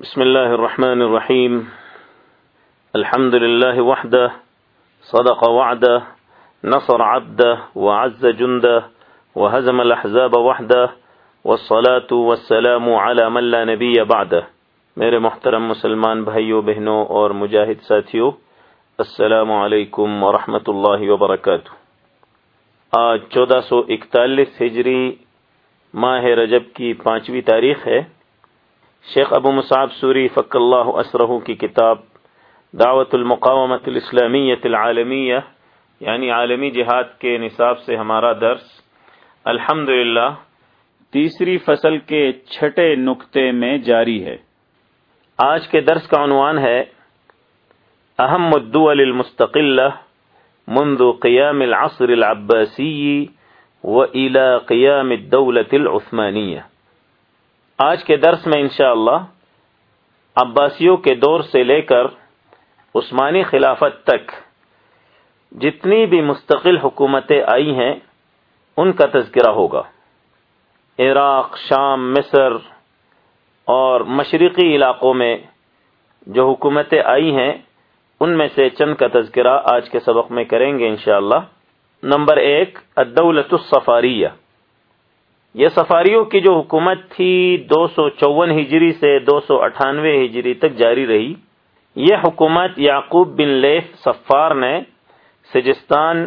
بسم الله الرحمن الرحيم. الحمد لله وحده، صدق وعده، نصر عبده، وعز جنده، وهزم الأحزاب وحده، والصلاة والسلام على من لا نبي بعده. میرے محترم مسلمان بھائیوں بہنوں اور مجاہد ساتھیوں السلام علیکم ورحمۃ اللہ وبرکاتہ. آج چودہ سو اکتالیس ہجری ماہ رجب کی پانچویں تاریخ ہے۔ شیخ ابو مصعب سوری فق اللہ اسرہ کی کتاب دعوت المقامت الاسلامیت العالمیہ یعنی عالمی جہاد کے نصاب سے ہمارا درس۔ الحمد تیسری فصل کے چھٹے نقطے میں جاری ہے۔ آج کے درس کا عنوان ہے، اہم الدول المستقلہ منذ قیام العصر العباسی و الى قیام الدولة العثمانیہ۔ آج کے درس میں انشاءاللہ اللہ عباسیوں کے دور سے لے کر عثمانی خلافت تک جتنی بھی مستقل حکومتیں آئی ہیں، ان کا تذکرہ ہوگا۔ عراق، شام، مصر اور مشرقی علاقوں میں جو حکومتیں آئی ہیں، ان میں سے چند کا تذکرہ آج کے سبق میں کریں گے انشاءاللہ۔ نمبر ایک الدولت السفاریہ یہ سفاریوں کی جو حکومت تھی دو سو چون ہجری سے دو سو اٹھانوے ہجری تک جاری رہی، یہ حکومت یعقوب بن لیف سفار نے سجستان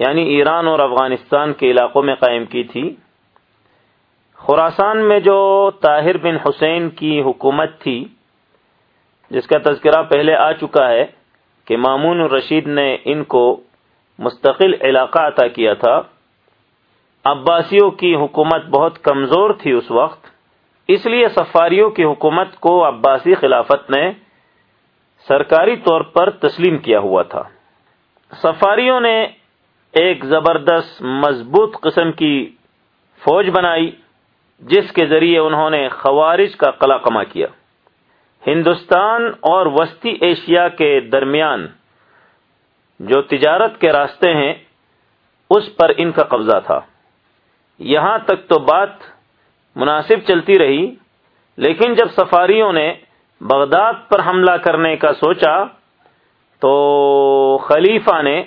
یعنی ایران اور افغانستان کے علاقوں میں قائم کی تھی۔ خوراسان میں جو طاہر بن حسین کی حکومت تھی، جس کا تذکرہ پہلے آ چکا ہے کہ مامون الرشید نے ان کو مستقل علاقہ عطا کیا تھا۔ عباسیوں کی حکومت بہت کمزور تھی اس وقت، اس لیے سفاریوں کی حکومت کو عباسی خلافت نے سرکاری طور پر تسلیم کیا ہوا تھا۔ سفاریوں نے ایک زبردست، مضبوط قسم کی فوج بنائی، جس کے ذریعے انہوں نے خوارج کا قلع کما کیا۔ ہندوستان اور وسطی ایشیا کے درمیان جو تجارت کے راستے ہیں، اس پر ان کا قبضہ تھا۔ یہاں تک تو بات مناسب چلتی رہی، لیکن جب سفاریوں نے بغداد پر حملہ کرنے کا سوچا، تو خلیفہ نے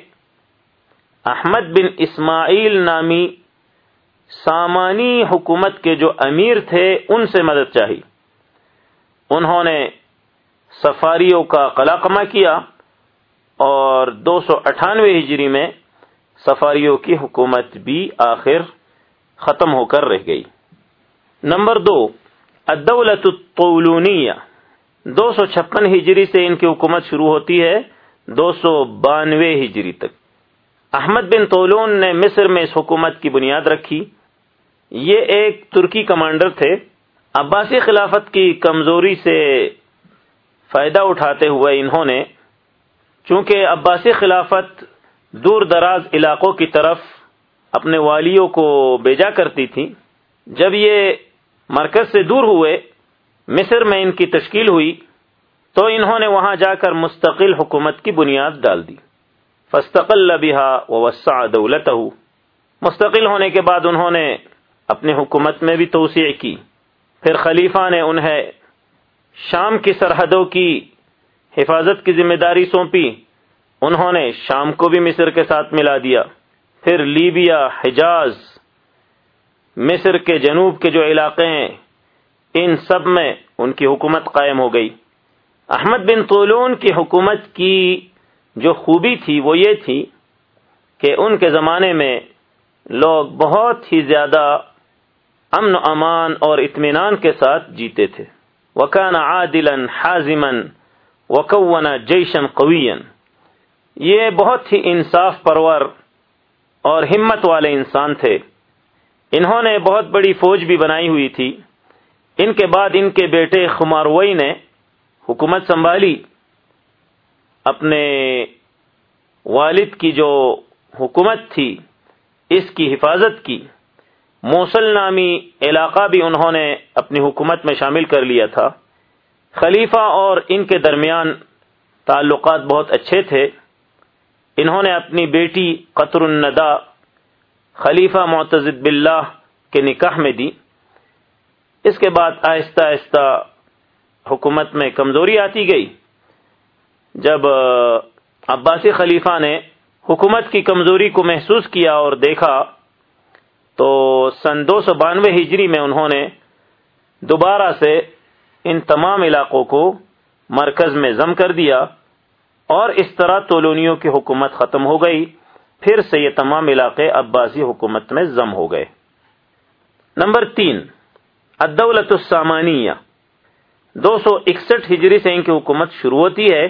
احمد بن اسماعیل نامی سامانی حکومت کے جو امیر تھے، ان سے مدد چاہی۔ انہوں نے سفاریوں کا قلقمہ کیا اور دو سو اٹھانوے ہجری میں سفاریوں کی حکومت بھی آخر ختم ہو کر رہ گئی۔ نمبر دو الدولت الطولونیہ۔ دو سو چھپن ہجری سے ان کی حکومت شروع ہوتی ہے، دو سو بانوے ہجری تک۔ احمد بن طولون نے مصر میں اس حکومت کی بنیاد رکھی۔ یہ ایک ترکی کمانڈر تھے۔ عباسی خلافت کی کمزوری سے فائدہ اٹھاتے ہوئے انہوں نے، چونکہ عباسی خلافت دور دراز علاقوں کی طرف اپنے والیوں کو بیجا کرتی تھی۔ جب یہ مرکز سے دور ہوئے، مصر میں ان کی تشکیل ہوئی، تو انہوں نے وہاں جا کر مستقل حکومت کی بنیاد ڈال دی۔ فستقل بها وسع دولته۔ مستقل ہونے کے بعد انہوں نے اپنی حکومت میں بھی توسیع کی۔ پھر خلیفہ نے انہیں شام کی سرحدوں کی حفاظت کی ذمہ داری سونپی۔ انہوں نے شام کو بھی مصر کے ساتھ ملا دیا۔ پھر لیبیا، حجاز، مصر کے جنوب کے جو علاقے ہیں، ان سب میں ان کی حکومت قائم ہو گئی۔ احمد بن طولون کی حکومت کی جو خوبی تھی وہ یہ تھی کہ ان کے زمانے میں لوگ بہت ہی زیادہ امن و امان اور اطمینان کے ساتھ جیتے تھے۔ وکان عادل حازمن وکون جیشن قوین یہ بہت ہی انصاف پرور اور ہمت والے انسان تھے۔ انہوں نے بہت بڑی فوج بھی بنائی ہوئی تھی۔ ان کے بعد ان کے بیٹے خماروئی نے حکومت سنبھالی۔ اپنے والد کی جو حکومت تھی، اس کی حفاظت کی۔ موصل نامی علاقہ بھی انہوں نے اپنی حکومت میں شامل کر لیا تھا۔ خلیفہ اور ان کے درمیان تعلقات بہت اچھے تھے۔ انہوں نے اپنی بیٹی قطر الندا خلیفہ معتزد باللہ کے نکاح میں دی۔ اس کے بعد آہستہ آہستہ حکومت میں کمزوری آتی گئی۔ جب عباسی خلیفہ نے حکومت کی کمزوری کو محسوس کیا اور دیکھا، تو سن دو سو بانوے ہجری میں انہوں نے دوبارہ سے ان تمام علاقوں کو مرکز میں ضم کر دیا۔ اور اس طرح تولونیوں کی حکومت ختم ہو گئی۔ پھر سے یہ تمام علاقے عباسی حکومت میں ضم ہو گئے۔ نمبر تین، الدولت السامانیہ۔ دو سو اکسٹھ ہجری سے ان کی حکومت شروع ہوتی ہے،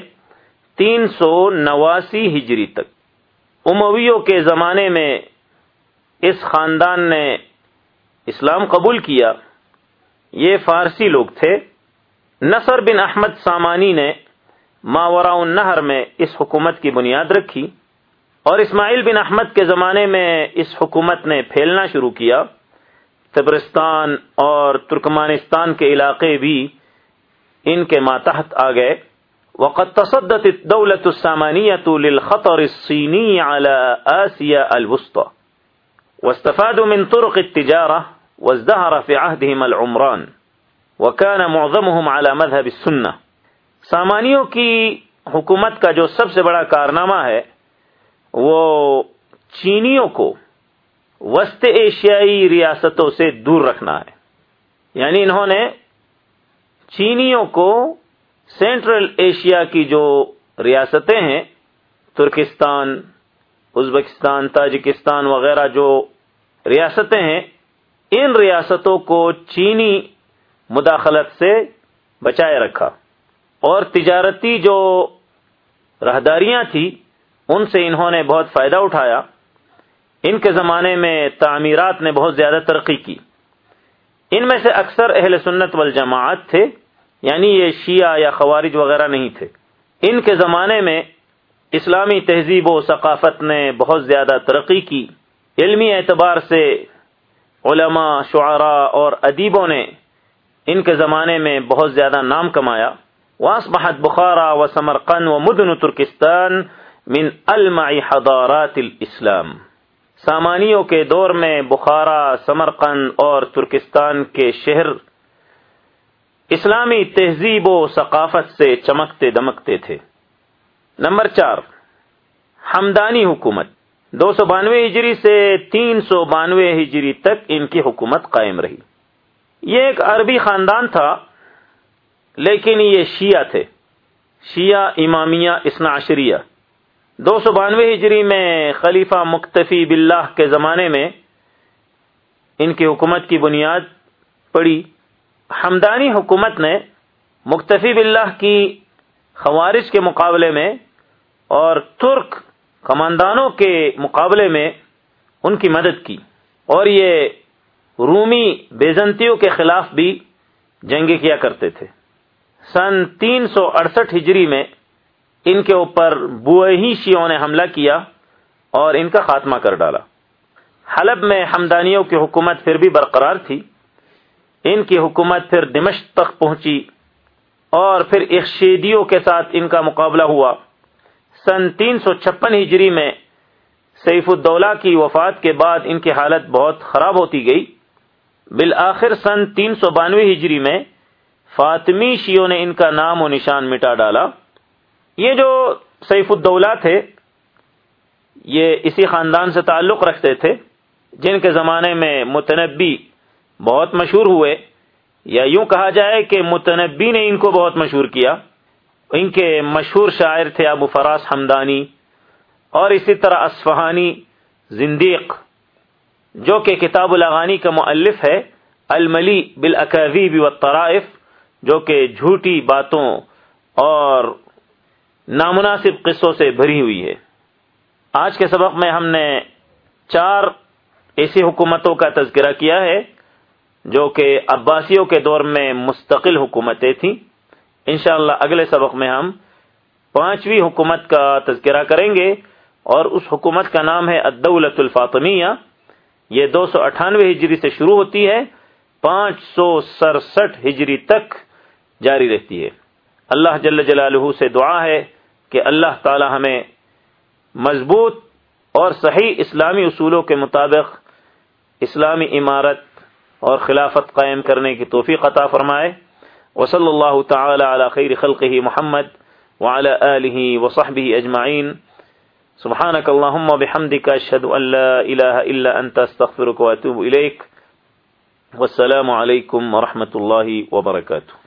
تین سو نواسی ہجری تک۔ امویوں کے زمانے میں اس خاندان نے اسلام قبول کیا۔ یہ فارسی لوگ تھے۔ نصر بن احمد سامانی نے ماورا النہر میں اس حکومت کی بنیاد رکھی اور اسماعیل بن احمد کے زمانے میں اس حکومت نے پھیلنا شروع کیا۔ تبرستان اور ترکمانستان کے علاقے بھی ان کے ماتحت آ گئے۔ وقت تصدت الدولة السامانية للخطر الصيني على آسيا الوسطى۔ واستفادوا من طرق التجارة وازدهر في عهدهم العمران۔ وكان معظمهم على مذهب السنة۔ سامانیوں کی حکومت کا جو سب سے بڑا کارنامہ ہے، وہ چینیوں کو وسط ایشیائی ریاستوں سے دور رکھنا ہے۔ یعنی انہوں نے چینیوں کو سینٹرل ایشیا کی جو ریاستیں ہیں، ترکستان، ازبکستان، تاجکستان وغیرہ جو ریاستیں ہیں، ان ریاستوں کو چینی مداخلت سے بچائے رکھا۔ اور تجارتی جو راہداریاں تھیں، ان سے انہوں نے بہت فائدہ اٹھایا۔ ان کے زمانے میں تعمیرات نے بہت زیادہ ترقی کی۔ ان میں سے اکثر اہل سنت والجماعت تھے یعنی یہ شیعہ یا خوارج وغیرہ نہیں تھے۔ ان کے زمانے میں اسلامی تہذیب و ثقافت نے بہت زیادہ ترقی کی۔ علمی اعتبار سے علماء، شعراء اور ادیبوں نے ان کے زمانے میں بہت زیادہ نام کمایا۔ واس محد بخارا و سمرقند و مدن ترکستان من المع حضارات الاسلام سامانیوں کے دور میں بخارا سمرقند اور ترکستان کے شہر اسلامی تہذیب و ثقافت سے چمکتے دمکتے تھے۔ نمبر چار، ہمدانی حکومت۔ دو سو بانوے ہجری سے تین سو بانوے ہجری تک ان کی حکومت قائم رہی۔ یہ ایک عربی خاندان تھا۔ لیکن یہ شیعہ تھے۔ شیعہ امامیہ اسنا عشریہ دو سو بانوے ہجری میں خلیفہ مکتفی باللہ کے زمانے میں ان کی حکومت کی بنیاد پڑی۔ ہمدانی حکومت نے مکتفی باللہ کی خوارج کے مقابلے میں اور ترک کماندانوں کے مقابلے میں ان کی مدد کی۔ اور یہ رومی بیزنتیوں کے خلاف بھی جنگیں کیا کرتے تھے۔ سن تین سو اڑسٹھ ہجری میں ان کے اوپر بوہی شیوں نے حملہ کیا اور ان کا خاتمہ کر ڈالا۔ حلب میں ہمدانیوں کی حکومت پھر بھی برقرار تھی۔ ان کی حکومت پھر دمشق تک پہنچی اور پھر اخشیدیوں کے ساتھ ان کا مقابلہ ہوا۔ سن تین سو چھپن ہجری میں سیف الدولہ کی وفات کے بعد ان کی حالت بہت خراب ہوتی گئی۔ بالآخر سن تین سو بانوے ہجری میں فاطمی شیوں نے ان کا نام و نشان مٹا ڈالا۔ یہ جو سیف الدولہ تھے، یہ اسی خاندان سے تعلق رکھتے تھے، جن کے زمانے میں متنبی بہت مشہور ہوئے۔ یا یوں کہا جائے کہ متنبی نے ان کو بہت مشہور کیا۔ ان کے مشہور شاعر تھے ابو فراس حمدانی اور اسی طرح اسفہانی زندیق، جو کہ کتاب الاغانی کا مؤلف ہے، الملی بالاکاذیب والطرائف۔ جو کہ جھوٹی باتوں اور نامناسب قصوں سے بھری ہوئی ہے۔ آج کے سبق میں ہم نے چار ایسی حکومتوں کا تذکرہ کیا ہے جو کہ عباسیوں کے دور میں مستقل حکومتیں تھیں۔ انشاءاللہ اگلے سبق میں ہم پانچویں حکومت کا تذکرہ کریں گے اور اس حکومت کا نام ہے الدولت الفاطمیہ۔ یہ دو سو اٹھانوے ہجری سے شروع ہوتی ہے، پانچ سو سڑسٹھ ہجری تک جاری رہتی ہے۔ اللہ جل جلالہ سے دعا ہے کہ اللہ تعالی ہمیں مضبوط اور صحیح اسلامی اصولوں کے مطابق اسلامی عمارت اور خلافت قائم کرنے کی توفیق عطا فرمائے۔ وصلی اللہ تعالی علی خیر خلقہ محمد وعلى آله وصحبه أجمعين سبحانك اللهم وبحمدك أشهد أن لا إله إلا أنت استغفرك وأتوب إليك والسلام عليكم ورحمة الله وبركاته